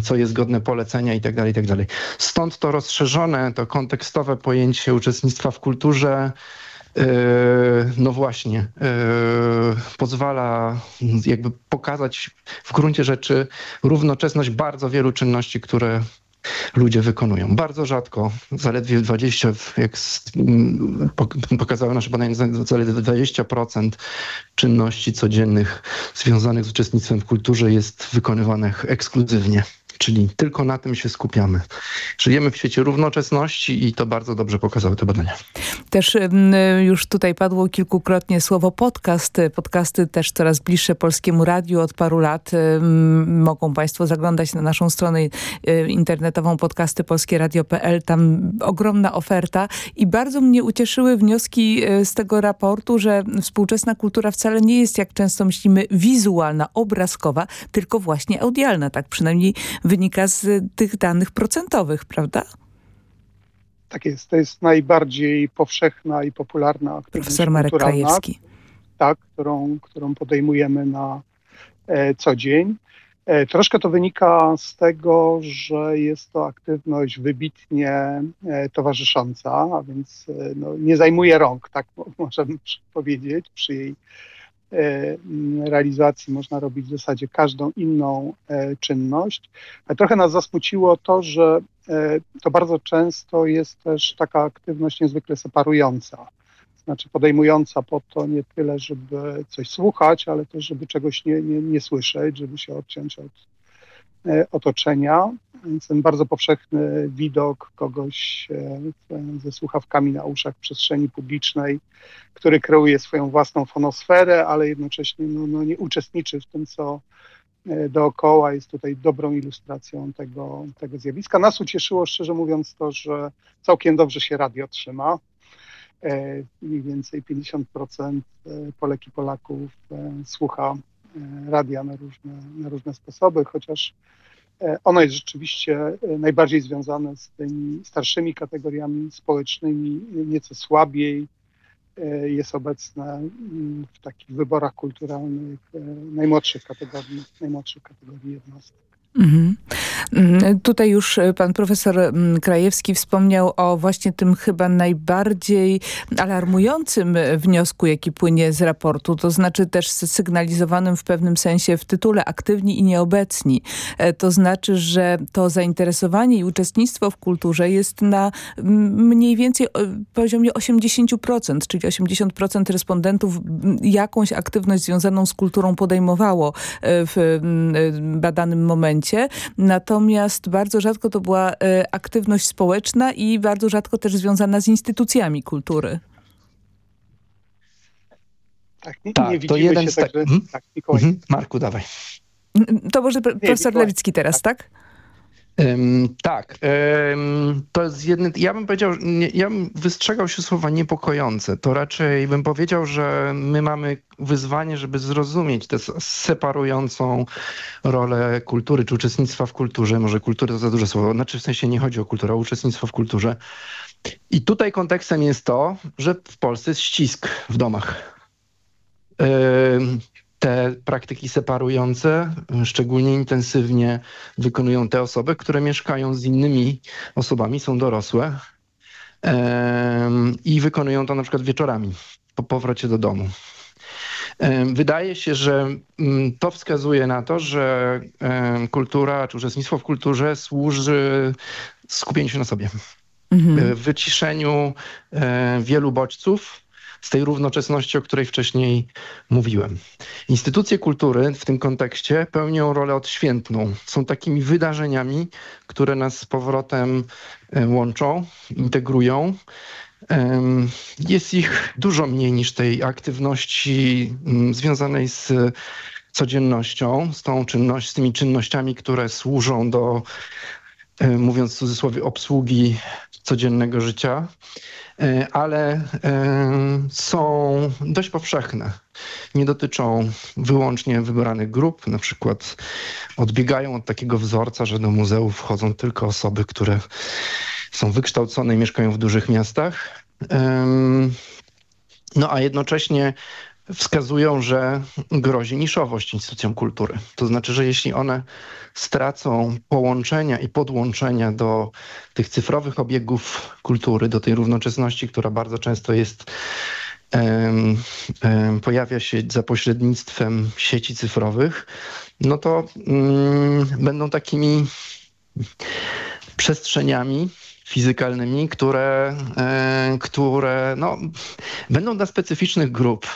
co jest godne polecenia itd., itd. Stąd to rozszerzone, to kontekstowe pojęcie uczestnictwa w kulturze no właśnie, e, pozwala jakby pokazać w gruncie rzeczy równoczesność bardzo wielu czynności, które ludzie wykonują. Bardzo rzadko, zaledwie 20, jak s- m, pok- pokazały nasze badania, za- zaledwie 20% czynności codziennych związanych z uczestnictwem w kulturze jest wykonywanych ekskluzywnie. Czyli tylko na tym się skupiamy. Żyjemy w świecie równoczesności i to bardzo dobrze pokazały te badania. Też już tutaj padło kilkukrotnie słowo podcast. Podcasty też coraz bliższe Polskiemu Radiu od paru lat. Mogą Państwo zaglądać na naszą stronę y, internetową podcasty.polskieradio.pl. Tam ogromna oferta i bardzo mnie ucieszyły wnioski y, z tego raportu, że współczesna kultura wcale nie jest, jak często myślimy, wizualna, obrazkowa, tylko właśnie audialna. Tak przynajmniej wynika z tych danych procentowych, prawda? Tak jest, to jest najbardziej powszechna i popularna aktywność Profesor Marek Krajewski. tak, którą, którą podejmujemy na e, co dzień. E, troszkę to wynika z tego, że jest to aktywność wybitnie e, towarzysząca, a więc e, no, nie zajmuje rąk, tak mo- [laughs] możemy powiedzieć. Przy jej realizacji można robić w zasadzie każdą inną e, czynność. Ale trochę nas zasmuciło to, że e, to bardzo często jest też taka aktywność niezwykle separująca znaczy podejmująca po to nie tyle, żeby coś słuchać, ale też, żeby czegoś nie, nie, nie słyszeć, żeby się odciąć od e, otoczenia. Więc ten bardzo powszechny widok kogoś e, ze słuchawkami na uszach w przestrzeni publicznej, który kreuje swoją własną fonosferę, ale jednocześnie no, no, nie uczestniczy w tym, co e, dookoła, jest tutaj dobrą ilustracją tego, tego zjawiska. Nas ucieszyło, szczerze mówiąc, to, że całkiem dobrze się radio trzyma e, mniej więcej 50% e, Polek i Polaków e, słucha e, radia na różne, na różne sposoby, chociaż e, ono jest rzeczywiście e, najbardziej związane z tymi starszymi kategoriami społecznymi, nieco słabiej e, jest obecne mm, w takich wyborach kulturalnych najmłodszych kategorii, najmłodszych kategorii jednostek. Mm, Tutaj już e, pan profesor mm, Krajewski wspomniał o właśnie tym chyba najbardziej alarmującym e, wniosku, jaki płynie z raportu, to znaczy też sygnalizowanym w pewnym sensie w tytule aktywni i nieobecni. E, To znaczy, że to zainteresowanie i uczestnictwo w kulturze jest na mm, mniej więcej poziomie 80%, czyli 80% respondentów mm, jakąś aktywność związaną z kulturą podejmowało w mm, badanym momencie. Natomiast bardzo rzadko to była e, aktywność społeczna i bardzo rzadko też związana z instytucjami kultury. Tak, nie, Tak, nie to jeden się z tak-. Mhm. Tak, Mikołaj. Mhm. Marku, dawaj. To może pre- profesor Mikołaj. Lewicki teraz, tak? Tak, to jest jedny, ja bym powiedział, nie, ja bym wystrzegał się słowa niepokojące, to raczej bym powiedział, że my mamy wyzwanie, żeby zrozumieć tę separującą rolę kultury, czy uczestnictwa w kulturze, może kultury to za duże słowo, znaczy w sensie nie chodzi o kulturę, o uczestnictwo w kulturze. I tutaj kontekstem jest to, że w Polsce jest ścisk w domach. Um, te praktyki separujące szczególnie intensywnie wykonują te osoby, które mieszkają z innymi osobami, są dorosłe i wykonują to na przykład wieczorami po powrocie do domu. Wydaje się, że mm, to wskazuje na to, że kultura czy uczestnictwo w kulturze służy skupieniu się na sobie, mhm. wyciszeniu wielu bodźców, z tej równoczesności, o której wcześniej mówiłem. Instytucje kultury w tym kontekście pełnią rolę odświętną. Są takimi wydarzeniami, które nas z powrotem e, łączą, integrują. Jest ich dużo mniej niż tej aktywności mm, związanej z codziennością, z, tą czynność, z tymi czynnościami, które służą do, e, mówiąc w cudzysłowie, obsługi codziennego życia. E, ale e, są dość powszechne. Nie dotyczą wyłącznie wybranych grup, na przykład odbiegają od takiego wzorca, że do muzeów wchodzą tylko osoby, które są wykształcone i mieszkają w dużych miastach. No a jednocześnie wskazują, że grozi niszowość instytucjom kultury. To znaczy, że jeśli one stracą połączenia i podłączenia do tych cyfrowych obiegów kultury, do tej równoczesności, która bardzo często jest pojawia się za pośrednictwem sieci cyfrowych, no to um, będą takimi przestrzeniami, fizykalnymi, które, e, które no, będą dla specyficznych grup.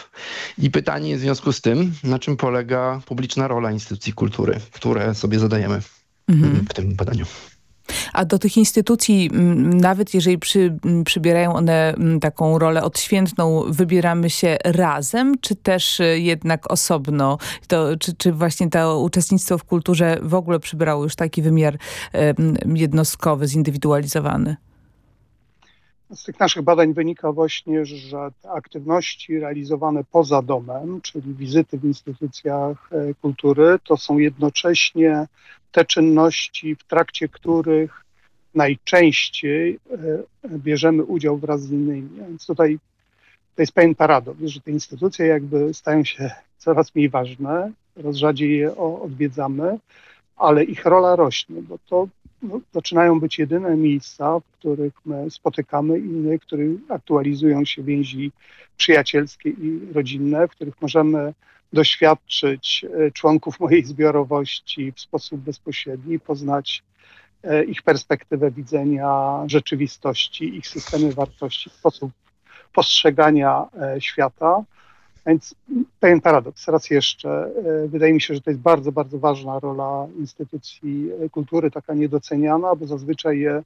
I pytanie w związku z tym, na czym polega publiczna rola instytucji kultury, które sobie zadajemy mhm. w tym badaniu. A do tych instytucji, nawet jeżeli przy, przybierają one taką rolę odświętną, wybieramy się razem, czy też y, jednak osobno? To, czy, czy właśnie to uczestnictwo w kulturze w ogóle przybrało już taki wymiar jednostkowy, zindywidualizowany? Z tych naszych badań wynika właśnie, że aktywności realizowane poza domem, czyli wizyty w instytucjach e, kultury, to są jednocześnie te czynności, w trakcie których najczęściej e, bierzemy udział wraz z innymi. Więc tutaj to jest pewien paradoks, że te instytucje jakby stają się coraz mniej ważne, coraz rzadziej je odwiedzamy, ale ich rola rośnie, bo to no, zaczynają być jedyne miejsca, w których my spotykamy innych, w których aktualizują się więzi przyjacielskie i rodzinne, w których możemy doświadczyć e, członków mojej zbiorowości w sposób bezpośredni, poznać ich perspektywę widzenia rzeczywistości, ich systemy wartości, sposób postrzegania e, świata. Więc pewien paradoks. Raz jeszcze, wydaje mi się, że to jest bardzo, bardzo ważna rola instytucji kultury, taka niedoceniana, bo zazwyczaj je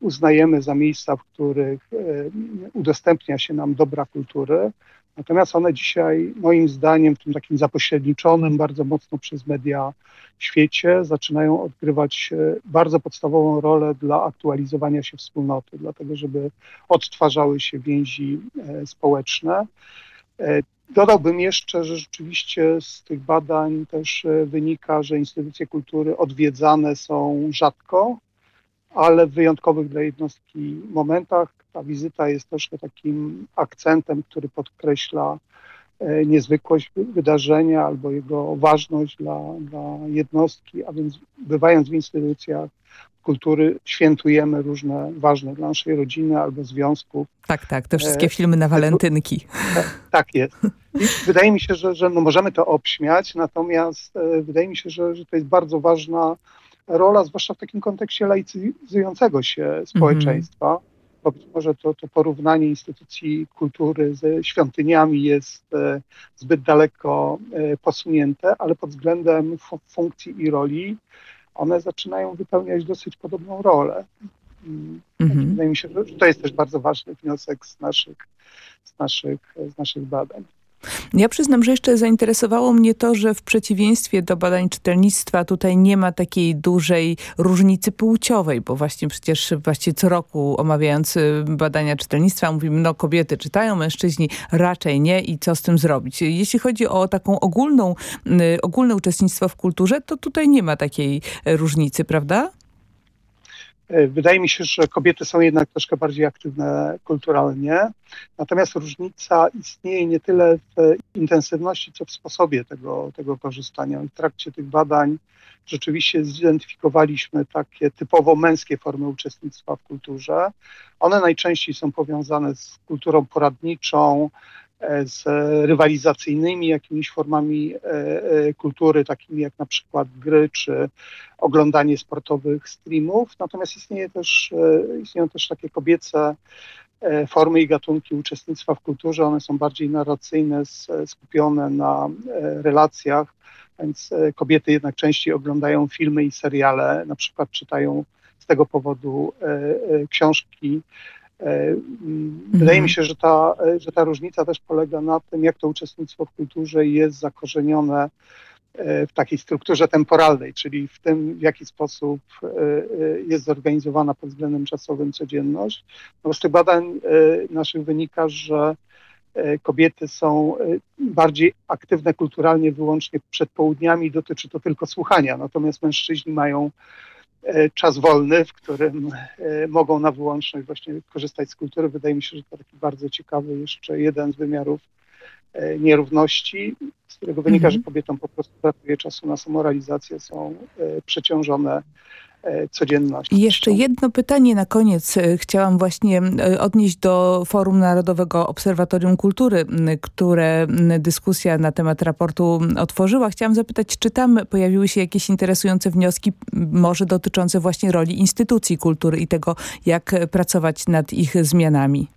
uznajemy za miejsca, w których udostępnia się nam dobra kultury, Natomiast one dzisiaj, moim zdaniem, w tym takim zapośredniczonym bardzo mocno przez media świecie, zaczynają odgrywać e, bardzo podstawową rolę dla aktualizowania się wspólnoty, dlatego żeby odtwarzały się więzi e, społeczne. E, dodałbym jeszcze, że rzeczywiście z tych badań też wynika, że instytucje kultury odwiedzane są rzadko, ale w wyjątkowych dla jednostki momentach. Ta wizyta jest troszkę takim akcentem, który podkreśla e, niezwykłość wydarzenia albo jego ważność dla, dla jednostki, a więc bywając w instytucjach kultury świętujemy różne ważne dla naszej rodziny albo związków. Tak, tak, te wszystkie e, filmy na walentynki. Tak, tak jest. I wydaje mi się, że, że no możemy to obśmiać, natomiast e, wydaje mi się, że, że to jest bardzo ważna rola, zwłaszcza w takim kontekście laicyzującego się społeczeństwa, mm. Bo być może to, to porównanie instytucji kultury ze świątyniami jest e, zbyt daleko e, posunięte, ale pod względem funkcji i roli one zaczynają wypełniać dosyć podobną rolę. Mm. Mhm. Wydaje mi się, że to jest też bardzo ważny wniosek z naszych, z naszych, z naszych badań. Ja przyznam, że jeszcze zainteresowało mnie to, że w przeciwieństwie do badań czytelnictwa tutaj nie ma takiej dużej różnicy płciowej, bo właśnie przecież właśnie co roku omawiając y, badania czytelnictwa mówimy, no kobiety czytają, mężczyźni raczej nie i co z tym zrobić. Jeśli chodzi o taką ogólną, y, ogólne uczestnictwo w kulturze, to tutaj nie ma takiej różnicy, prawda? E, wydaje mi się, że kobiety są jednak troszkę bardziej aktywne kulturalnie, natomiast różnica istnieje nie tyle w intensywności, co w sposobie tego, tego korzystania. W trakcie tych badań rzeczywiście zidentyfikowaliśmy takie typowo męskie formy uczestnictwa w kulturze. One najczęściej są powiązane z kulturą poradniczą, z rywalizacyjnymi jakimiś formami e, e, kultury, takimi jak na przykład gry czy oglądanie sportowych streamów. Natomiast istnieje też, istnieją też takie kobiece formy i gatunki uczestnictwa w kulturze. One są bardziej narracyjne, skupione na relacjach, więc kobiety jednak częściej oglądają filmy i seriale, na przykład czytają z tego powodu książki E, wydaje mi mhm. się, że ta, że ta różnica też polega na tym, jak to uczestnictwo w kulturze jest zakorzenione e, w takiej strukturze temporalnej, czyli w tym, w jaki sposób e, jest zorganizowana pod względem czasowym codzienność. No z tych badań naszych wynika, że kobiety są bardziej aktywne kulturalnie wyłącznie przed południami, dotyczy to tylko słuchania, natomiast mężczyźni mają E, czas wolny, w którym e, mogą na wyłączność właśnie korzystać z kultury. Wydaje mi się, że to taki bardzo ciekawy jeszcze jeden z wymiarów e, nierówności, z którego wynika, mm -hmm. że kobietom po prostu brakuje czasu na samorealizację, są przeciążone E, codzienności. Jeszcze jedno pytanie na koniec. E, chciałam właśnie e, odnieść do Forum Narodowego Obserwatorium Kultury, które dyskusja na temat raportu otworzyła. Chciałam zapytać, czy tam pojawiły się jakieś interesujące wnioski, może dotyczące właśnie roli instytucji kultury i tego, jak pracować nad ich zmianami?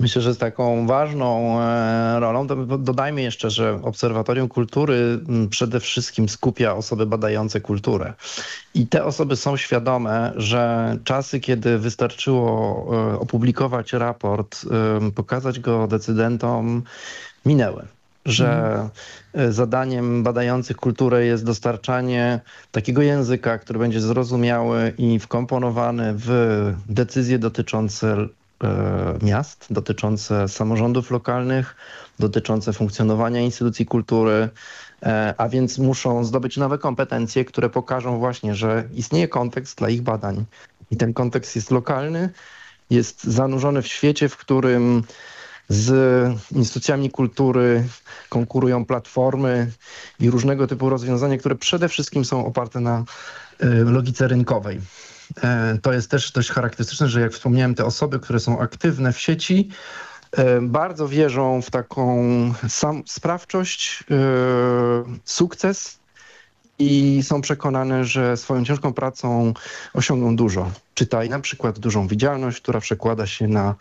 Myślę, że z taką ważną e, rolą, dodajmy jeszcze, że Obserwatorium Kultury przede wszystkim skupia osoby badające kulturę. I te osoby są świadome, że czasy, kiedy wystarczyło e, opublikować raport, e, pokazać go decydentom, minęły że zadaniem badających kulturę jest dostarczanie takiego języka, który będzie zrozumiały i wkomponowany w decyzje dotyczące miast, dotyczące samorządów lokalnych, dotyczące funkcjonowania instytucji kultury, e, a więc muszą zdobyć nowe kompetencje, które pokażą właśnie, że istnieje kontekst dla ich badań. I ten kontekst jest lokalny, jest zanurzony w świecie, w którym z instytucjami kultury konkurują platformy i różnego typu rozwiązania, które przede wszystkim są oparte na e, logice rynkowej. E, to jest też dość charakterystyczne, że jak wspomniałem, te osoby, które są aktywne w sieci, e, bardzo wierzą w taką sam sprawczość, e, sukces i są przekonane, że swoją ciężką pracą osiągną dużo. Czytaj na przykład dużą widzialność, która przekłada się na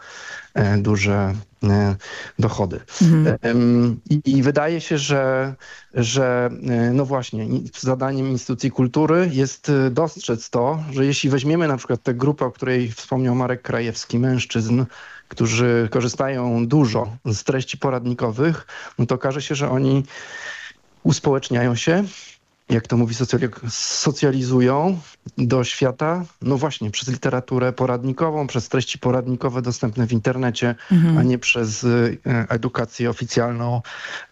e, duże e, dochody. Mhm. I, I, wydaje się, że, że e, no właśnie zadaniem instytucji kultury jest dostrzec to, że jeśli weźmiemy na przykład tę grupę, o której wspomniał Marek Krajewski, mężczyzn, którzy korzystają dużo z treści poradnikowych, no to okaże się, że oni uspołeczniają się, jak to mówi socjolog, socjalizują do świata, no właśnie, przez literaturę poradnikową, przez treści poradnikowe dostępne w internecie, mhm. a nie przez y, edukację oficjalną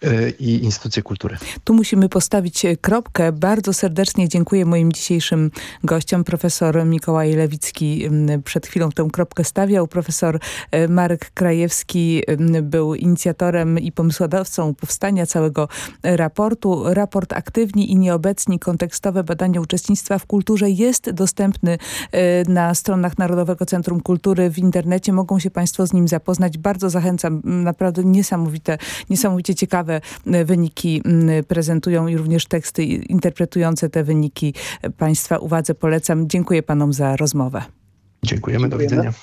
y, i instytucje kultury. Tu musimy postawić kropkę. Bardzo serdecznie dziękuję moim dzisiejszym gościom. Profesor Mikołaj Lewicki przed chwilą tę kropkę stawiał. Profesor y, Marek Krajewski był inicjatorem i pomysłodawcą powstania całego raportu. Raport Aktywni i Nieobecni kontekstowe badania uczestnictwa w kulturze jest dostępny e, na stronach Narodowego Centrum Kultury w internecie. Mogą się Państwo z nim zapoznać. Bardzo zachęcam. Naprawdę niesamowite, niesamowicie ciekawe e, wyniki prezentują i również teksty interpretujące te wyniki Państwa uwadze polecam. Dziękuję Panom za rozmowę. Dziękujemy. Do widzenia.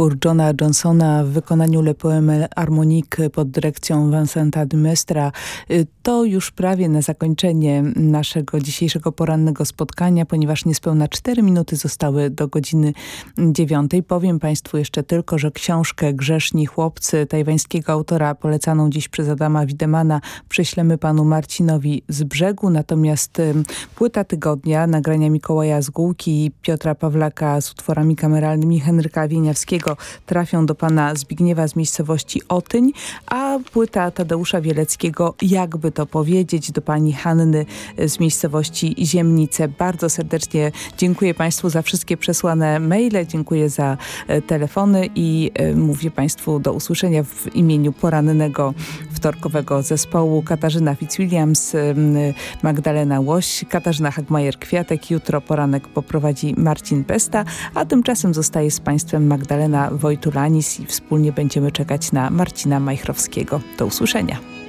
Utwór Johna Johnsona w wykonaniu Le Poème Harmonique pod dyrekcją Vincenta Dumestra to już prawie na zakończenie naszego dzisiejszego porannego spotkania, ponieważ niespełna 4 minuty zostały do godziny 9. Powiem Państwu jeszcze tylko, że książkę Grzeszni Chłopcy tajwańskiego autora polecaną dziś przez Adama Widemana prześlemy Panu Marcinowi z brzegu, natomiast płyta tygodnia, nagrania Mikołaja Zgółki i Piotra Pawlaka z utworami kameralnymi Henryka Wieniawskiego trafią do pana Zbigniewa z miejscowości Otyń, a płyta Tadeusza Wieleckiego, jakby to powiedzieć, do pani Hanny z miejscowości Ziemnice. Bardzo serdecznie dziękuję państwu za wszystkie przesłane maile, dziękuję za e, telefony i e, mówię państwu do usłyszenia w imieniu porannego wtorkowego zespołu Katarzyna Fitzwilliams, Magdalena Łoś, Katarzyna Hagmajer-Kwiatek. Jutro poranek poprowadzi Marcin Pesta, a tymczasem zostaje z państwem Magdalena Wojtulanis i wspólnie będziemy czekać na Marcina Majchrowskiego. Do usłyszenia.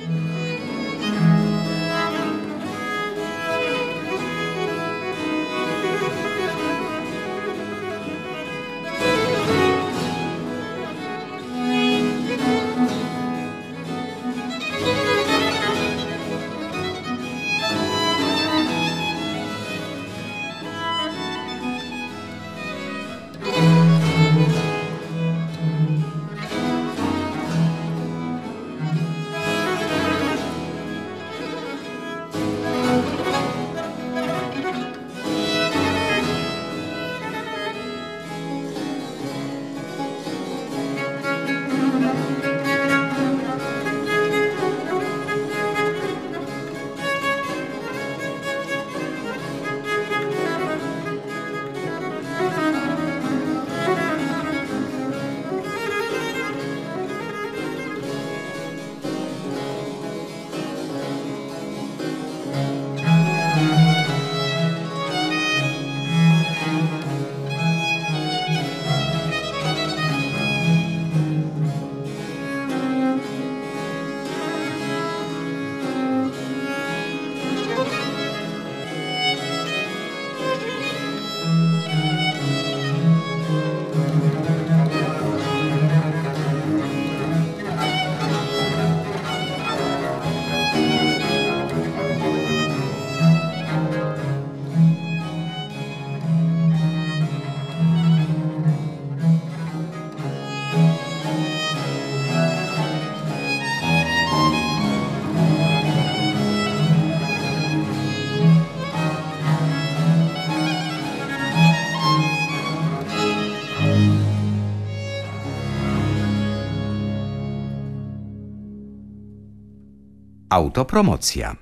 Autopromocja.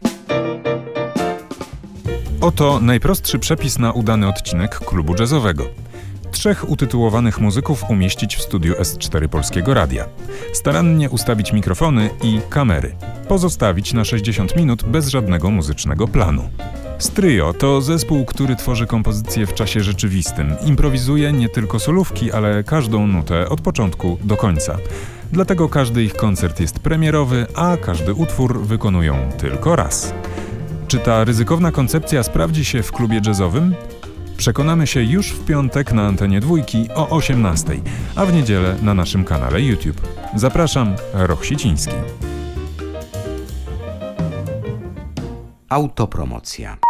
Oto najprostszy przepis na udany odcinek klubu jazzowego. Trzech utytułowanych muzyków umieścić w studiu S4 Polskiego Radia. Starannie ustawić mikrofony i kamery. Pozostawić na 60 minut bez żadnego muzycznego planu. Stryjo to zespół, który tworzy kompozycje w czasie rzeczywistym. Improwizuje nie tylko solówki, ale każdą nutę od początku do końca. Dlatego każdy ich koncert jest premierowy, a każdy utwór wykonują tylko raz. Czy ta ryzykowna koncepcja sprawdzi się w klubie jazzowym? Przekonamy się już w piątek na antenie dwójki o 18, a w niedzielę na naszym kanale YouTube. Zapraszam, Roch Siciński. Autopromocja.